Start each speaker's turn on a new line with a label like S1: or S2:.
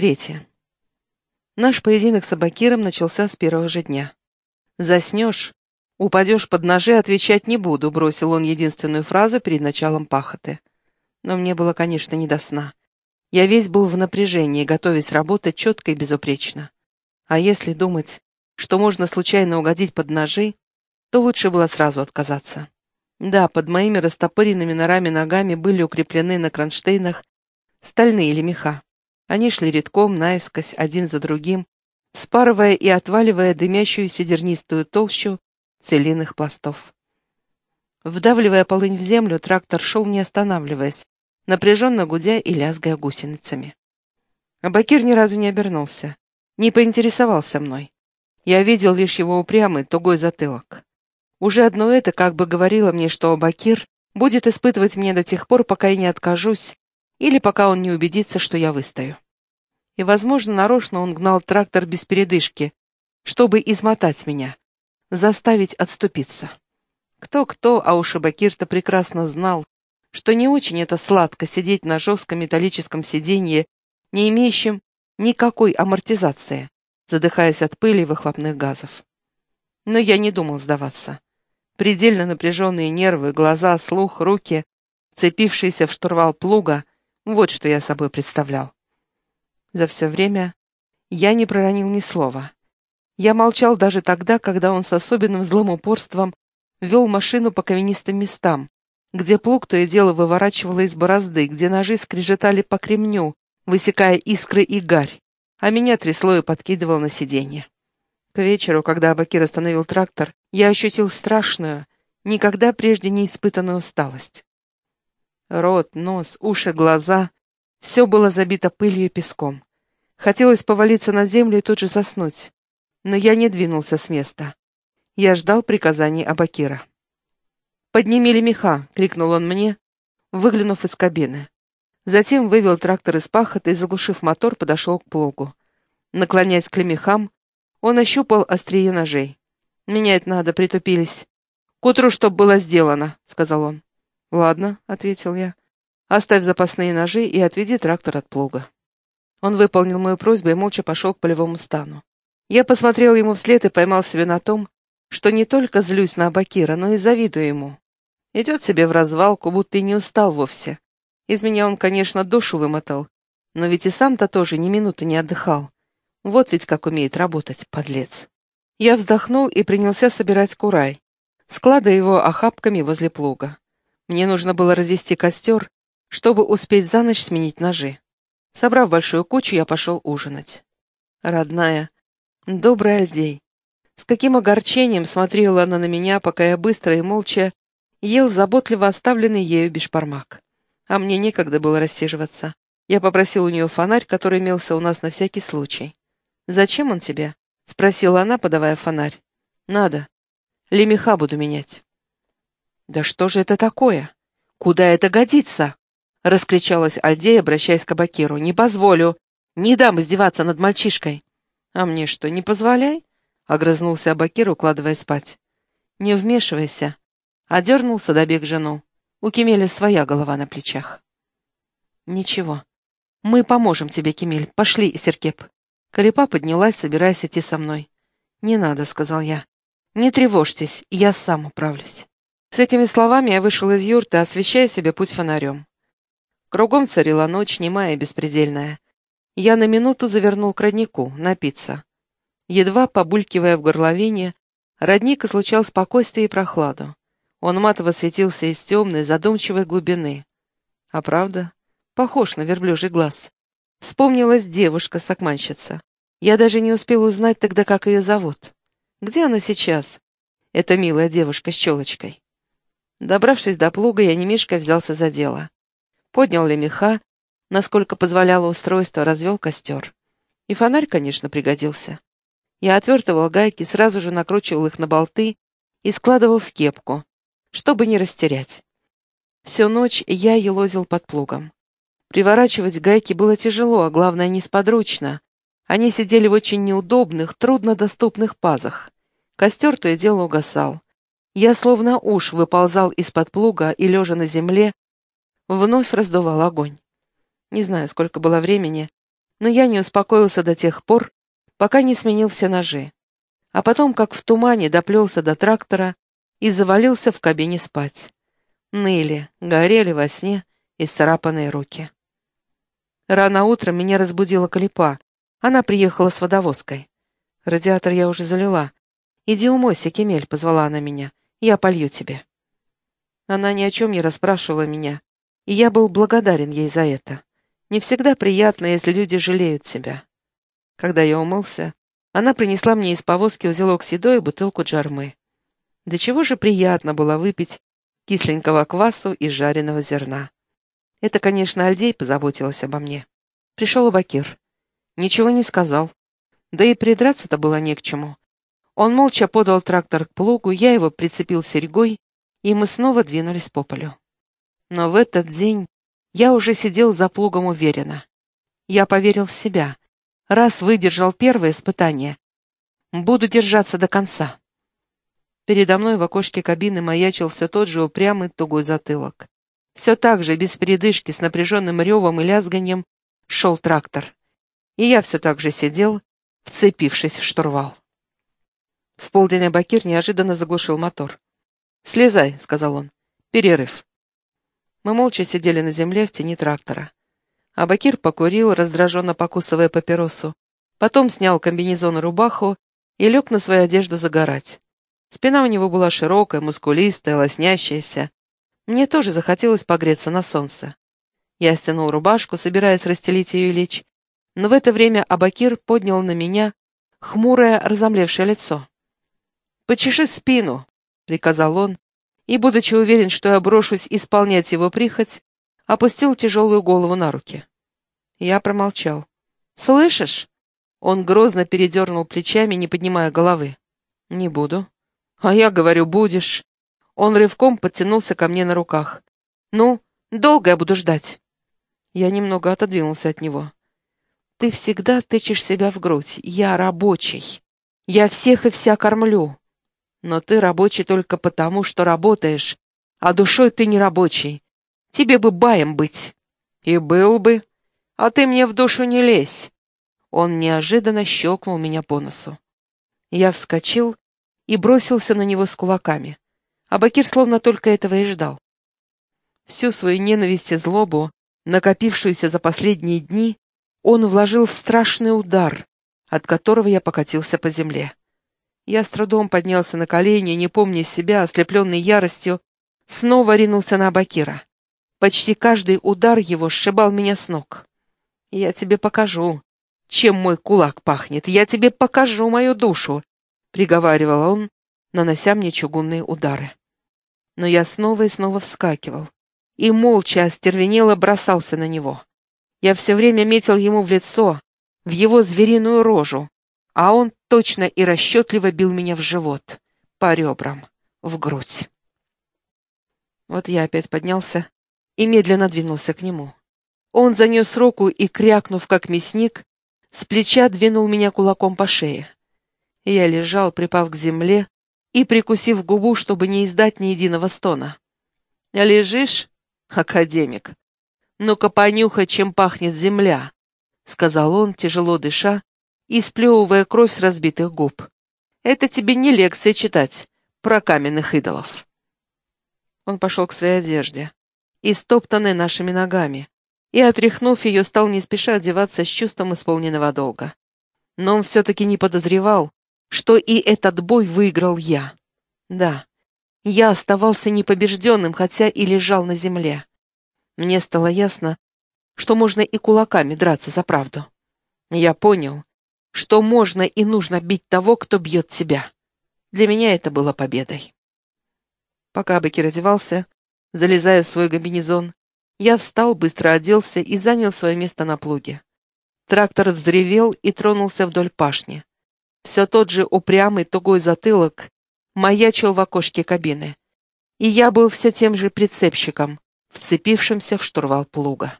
S1: Третье. Наш поединок с Абакиром начался с первого же дня. «Заснешь, упадешь под ножи, отвечать не буду», — бросил он единственную фразу перед началом пахоты. Но мне было, конечно, не до сна. Я весь был в напряжении, готовясь работать четко и безупречно. А если думать, что можно случайно угодить под ножи, то лучше было сразу отказаться. Да, под моими растопыренными норами ногами были укреплены на кронштейнах стальные лемеха. Они шли редком, наискось, один за другим, спарывая и отваливая дымящуюся дернистую толщу целинных пластов. Вдавливая полынь в землю, трактор шел, не останавливаясь, напряженно гудя и лязгая гусеницами. Абакир ни разу не обернулся, не поинтересовался мной. Я видел лишь его упрямый, тугой затылок. Уже одно это как бы говорило мне, что Абакир будет испытывать меня до тех пор, пока я не откажусь, или пока он не убедится, что я выстою. И, возможно, нарочно он гнал трактор без передышки, чтобы измотать меня, заставить отступиться. Кто-кто, а уж Абакир-то прекрасно знал, что не очень это сладко сидеть на жестком металлическом сиденье, не имеющем никакой амортизации, задыхаясь от пыли и выхлопных газов. Но я не думал сдаваться. Предельно напряженные нервы, глаза, слух, руки, цепившиеся в штурвал плуга, вот что я собой представлял. За все время я не проронил ни слова. Я молчал даже тогда, когда он с особенным злым упорством вел машину по каменистым местам, где плуг то и дело выворачивало из борозды, где ножи скрежетали по кремню, высекая искры и гарь, а меня трясло и подкидывало на сиденье. К вечеру, когда Абакир остановил трактор, я ощутил страшную, никогда прежде не испытанную усталость. Рот, нос, уши, глаза — все было забито пылью и песком. Хотелось повалиться на землю и тут же заснуть, но я не двинулся с места. Я ждал приказаний Абакира. «Подними лемеха!» — крикнул он мне, выглянув из кабины. Затем вывел трактор из пахоты и, заглушив мотор, подошел к плугу. Наклоняясь к лемехам, он ощупал острие ножей. «Менять надо, притупились. К утру, чтоб было сделано», — сказал он. «Ладно», — ответил я. «Оставь запасные ножи и отведи трактор от плуга». Он выполнил мою просьбу и молча пошел к полевому стану. Я посмотрел ему вслед и поймал себя на том, что не только злюсь на Абакира, но и завидую ему. Идет себе в развалку, будто и не устал вовсе. Из меня он, конечно, душу вымотал, но ведь и сам-то тоже ни минуты не отдыхал. Вот ведь как умеет работать, подлец. Я вздохнул и принялся собирать курай, складывая его охапками возле плуга. Мне нужно было развести костер, чтобы успеть за ночь сменить ножи. Собрав большую кучу, я пошел ужинать. Родная, добрый Альдей, с каким огорчением смотрела она на меня, пока я быстро и молча ел заботливо оставленный ею бешпармак. А мне некогда было рассиживаться. Я попросил у нее фонарь, который имелся у нас на всякий случай. «Зачем он тебе?» — спросила она, подавая фонарь. «Надо. Лемеха буду менять». «Да что же это такое? Куда это годится?» — раскричалась Альдей, обращаясь к Абакиру. «Не позволю. Не дам издеваться над мальчишкой». «А мне что, не позволяй?» Огрызнулся Абакир, укладывая спать. «Не вмешивайся!» Одернулся, добег жену. У Кемеля своя голова на плечах. «Ничего. Мы поможем тебе, Кемель. Пошли, Серкеп». Калипа поднялась, собираясь идти со мной. «Не надо», — сказал я. «Не тревожьтесь, я сам управлюсь». С этими словами я вышел из юрты, освещая себе путь фонарем. Кругом царила ночь, немая и беспредельная. Я на минуту завернул к роднику, напиться. Едва побулькивая в горловине, родник излучал спокойствие и прохладу. Он матово светился из темной, задумчивой глубины. А правда, похож на верблюжий глаз. Вспомнилась девушка-сакманщица. Я даже не успел узнать тогда, как ее зовут. Где она сейчас? Эта милая девушка с челочкой. Добравшись до плуга, я немешко взялся за дело. Поднял лемеха, насколько позволяло устройство, развел костер. И фонарь, конечно, пригодился. Я отвертывал гайки, сразу же накручивал их на болты и складывал в кепку, чтобы не растерять. Всю ночь я елозил под плугом. Приворачивать гайки было тяжело, а главное, несподручно. Они сидели в очень неудобных, труднодоступных пазах. Костер то и дело угасал. Я словно уж выползал из-под плуга и, лежа на земле, вновь раздувал огонь. Не знаю, сколько было времени, Но я не успокоился до тех пор, пока не сменил все ножи. А потом, как в тумане, доплелся до трактора и завалился в кабине спать. Ныли, горели во сне исцарапанные руки. Рано утром меня разбудила Калипа. Она приехала с водовозкой. Радиатор я уже залила. «Иди умойся, Кемель», — позвала она меня. «Я полью тебе». Она ни о чем не расспрашивала меня, и я был благодарен ей за это. Не всегда приятно, если люди жалеют себя. Когда я умылся, она принесла мне из повозки узелок седой и бутылку джармы. До чего же приятно было выпить кисленького квасу и жареного зерна. Это, конечно, Альдей позаботилась обо мне. Пришел Абакир. Ничего не сказал. Да и придраться-то было не к чему. Он молча подал трактор к плугу, я его прицепил серьгой, и мы снова двинулись по полю. Но в этот день я уже сидел за плугом уверенно. Я поверил в себя. Раз выдержал первое испытание, буду держаться до конца. Передо мной в окошке кабины маячил все тот же упрямый тугой затылок. Все так же, без передышки, с напряженным ревом и лязганием, шел трактор. И я все так же сидел, вцепившись в штурвал. В полдень Абакир неожиданно заглушил мотор. «Слезай», — сказал он. «Перерыв». Мы молча сидели на земле в тени трактора. Абакир покурил, раздраженно покусывая папиросу. Потом снял комбинезон и рубаху и лег на свою одежду загорать. Спина у него была широкая, мускулистая, лоснящаяся. Мне тоже захотелось погреться на солнце. Я стянул рубашку, собираясь расстелить ее и лечь, но в это время Абакир поднял на меня хмурое, разомлевшее лицо. «Почеши спину», — приказал он, и, будучи уверен, что я брошусь исполнять его прихоть, опустил тяжелую голову на руки. Я промолчал. «Слышишь?» Он грозно передернул плечами, не поднимая головы. «Не буду». «А я говорю, будешь». Он рывком подтянулся ко мне на руках. «Ну, долго я буду ждать?» Я немного отодвинулся от него. «Ты всегда тычешь себя в грудь. Я рабочий. Я всех и вся кормлю. Но ты рабочий только потому, что работаешь, а душой ты не рабочий. Тебе бы баем быть». «И был бы. А ты мне в душу не лезь». Он неожиданно щелкнул меня по носу. Я вскочил и бросился на него с кулаками. А Бакир словно только этого и ждал. Всю свою ненависть и злобу, накопившуюся за последние дни, он вложил в страшный удар, от которого я покатился по земле. Я с трудом поднялся на колени, не помня себя, ослепленный яростью, снова ринулся на Абакира. Почти каждый удар его сшибал меня с ног. «Я тебе покажу, чем мой кулак пахнет. Я тебе покажу мою душу. — приговаривал он, нанося мне чугунные удары. Но я снова и снова вскакивал и молча остервенело бросался на него. Я все время метил ему в лицо, в его звериную рожу, а он точно и расчетливо бил меня в живот, по ребрам, в грудь. Вот я опять поднялся и медленно двинулся к нему. Он занес руку и, крякнув как мясник, с плеча двинул меня кулаком по шее. Я лежал, припав к земле и прикусив губу, чтобы не издать ни единого стона. «Лежишь, академик? Ну-ка понюхай, чем пахнет земля», — сказал он, тяжело дыша и сплевывая кровь с разбитых губ. «Это тебе не лекция читать про каменных идолов». Он пошел к своей одежде, истоптанной нашими ногами, и, отряхнув ее, стал не спеша одеваться с чувством исполненного долга. Но он все-таки не подозревал, что и этот бой выиграл я. Да, я оставался непобежденным, хотя и лежал на земле. Мне стало ясно, что можно и кулаками драться за правду. Я понял, что можно и нужно бить того, кто бьет тебя. Для меня это было победой. Пока Беки раздевался, залезая в свой комбинезон, я встал, быстро оделся и занял свое место на плуге. Трактор взревел и тронулся вдоль пашни. Все тот же упрямый тугой затылок маячил в окошке кабины. И я был все тем же прицепщиком, вцепившимся в штурвал плуга.